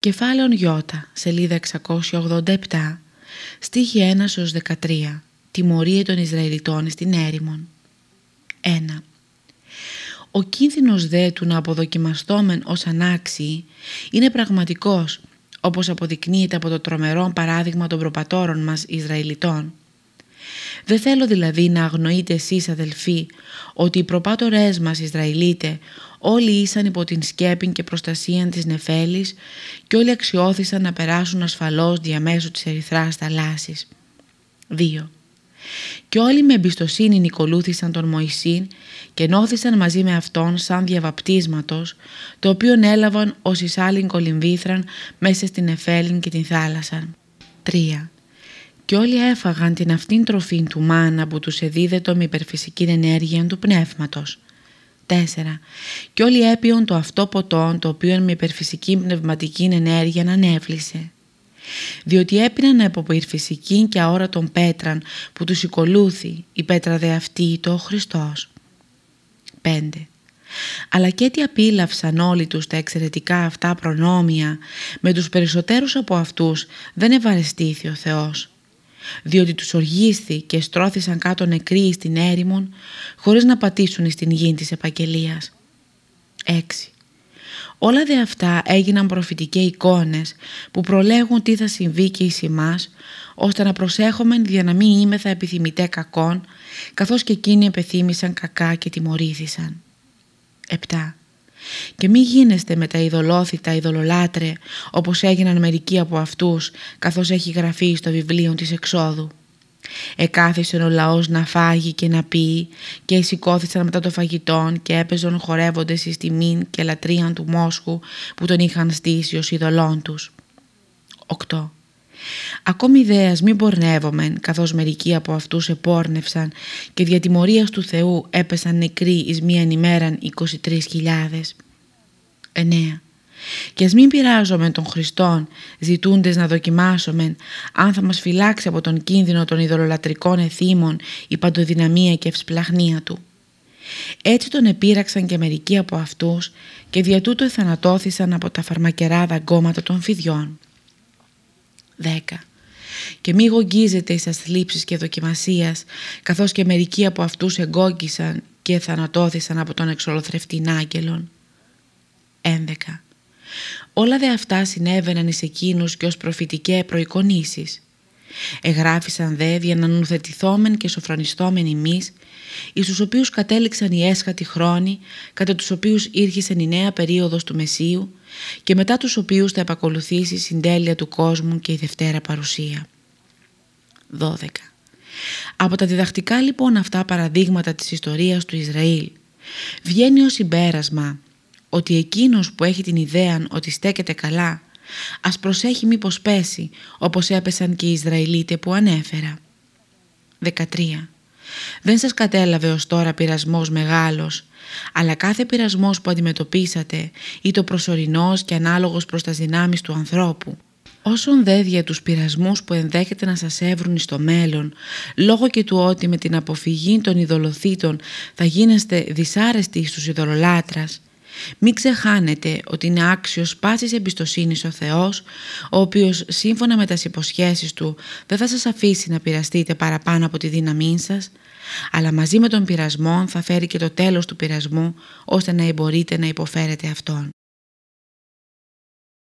Κεφάλαιον Ι, σελίδα 687, στίχη 1 13, τιμωρία των Ισραηλιτών στην έρημον. 1. Ο κίνδυνος δε του να αποδοκιμαστόμεν ως ανάξιοι είναι πραγματικός, όπως αποδεικνύεται από το τρομερό παράδειγμα των προπατόρων μας Ισραηλιτών. Δεν θέλω δηλαδή να αγνοείτε εσείς αδελφοί ότι οι προπάτορές μας Ισραηλίτε όλοι ήσαν υπό την σκέπη και προστασία της νεφέλης και όλοι αξιώθησαν να περάσουν ασφαλώς διαμέσου της ερυθράς θαλάσσης. 2. Και όλοι με εμπιστοσύνη νικολούθησαν τον Μωυσήν και νόθησαν μαζί με αυτόν σαν διαβαπτίσματος, το οποίο έλαβαν ως εισάλλην κολυμβήθραν μέσα στην Εφέλην και την θάλασσα. 3. Και όλοι έφαγαν την αυτήν τροφή του μάνα που τους εδίδετο με υπερφυσική ενέργεια του πνεύματος. 4. Και όλοι έπιον το αυτό ποτόν το οποίο με υπερφυσική πνευματική ενέργεια ανέβλησε. Διότι έπιναν από υπερφυσική και αόρατον πέτραν που τους οικολούθη η πέτρα δε αυτή το ο Χριστός. 5. Αλλά και τι απίλαυσαν όλοι τους τα εξαιρετικά αυτά προνόμια, με τους περισσότερους από αυτούς δεν ευαρεστήθη ο Θεός διότι τους οργίσθη και στρώθησαν κάτω νεκροί στην έρημον χωρίς να πατήσουν στην γη της επαγγελίας. 6. Όλα δε αυτά έγιναν προφητικές εικόνες που προλέγουν τι θα συμβεί και εις εμάς, ώστε να προσέχομεν για να μην είμεθα επιθυμητέ κακών, καθώς και εκείνοι επιθύμησαν κακά και τιμωρήθησαν. 7. Και μη γίνεστε με τα ειδωλόθητα ειδωλολάτρε όπως έγιναν μερικοί από αυτούς καθώς έχει γραφεί στο βιβλίο της εξόδου. Εκάθισε ο λαός να φάγει και να πει και σηκώθησαν μετά το φαγητόν και έπαιζαν χορεύοντες εις τιμήν και λατρείαν του Μόσχου που τον είχαν στήσει ως ειδωλών τους. 8. Ακόμη ιδέας μη πορνεύομεν καθώς μερικοί από αυτούς επόρνευσαν και δια τιμωρίας του Θεού έπεσαν νεκροί εις μίαν ημέραν 23.000. 9. Και ας μην πειράζομαι τον Χριστόν ζητούντες να δοκιμάσομεν αν θα μας φυλάξει από τον κίνδυνο των ειδωλολατρικών εθήμων η παντοδυναμία και ευσπλαχνία του. Έτσι τον επήραξαν και μερικοί από αυτούς και δια τούτο εθανατώθησαν από τα φαρμακερά δαγκώματα των φιδιών. 10. Και μη γογγίζετε εις ασθλίψεις και δοκιμασίας, καθώς και μερικοί από αυτούς εγκόγγισαν και θανατώθησαν από τον εξολοθρευτήν άγγελον. 11. Όλα δε αυτά συνέβαιναν εις εκείνους και ως προφητικές προεικονίσεις. Εγγράφησαν δε για να νουθετηθόμεν και σοφρονιστόμεν εμείς, εις τους οποίους κατέληξαν οι έσχατοι χρόνοι, κατά τους οποίους ήρχισεν η νέα περίοδος του Μεσίου και μετά τους οποίους θα επακολουθήσει η συντέλεια του κόσμου και η Δευτέρα Παρουσία. 12. Από τα διδακτικά λοιπόν αυτά παραδείγματα της ιστορίας του Ισραήλ βγαίνει ως συμπέρασμα ότι εκείνος που έχει την ιδέα ότι στέκεται καλά ας προσέχει μήπως πέσει όπως έπεσαν και οι Ισραηλίτες που ανέφερα. 13. Δεν σας κατέλαβε ως τώρα πειρασμός μεγάλος, αλλά κάθε πειρασμός που αντιμετωπίσατε ή το προσωρινός και ανάλογος προς τα δυνάμεις του ανθρώπου. Όσον δε για τους πειρασμούς που ενδέχεται να σας έβρουν στο μέλλον, λόγω και του ότι με την αποφυγή των ειδωλοθήτων θα γίνεστε δυσάρεστοι στους ειδωλολάτρας, μην ξεχάνετε ότι είναι άξιος πάσης εμπιστοσύνης ο Θεός, ο οποίος σύμφωνα με τις υποσχέσεις Του δεν θα σας αφήσει να πειραστείτε παραπάνω από τη δύναμή σας, αλλά μαζί με τον πειρασμό θα φέρει και το τέλος του πειρασμού, ώστε να μπορείτε να υποφέρετε Αυτόν.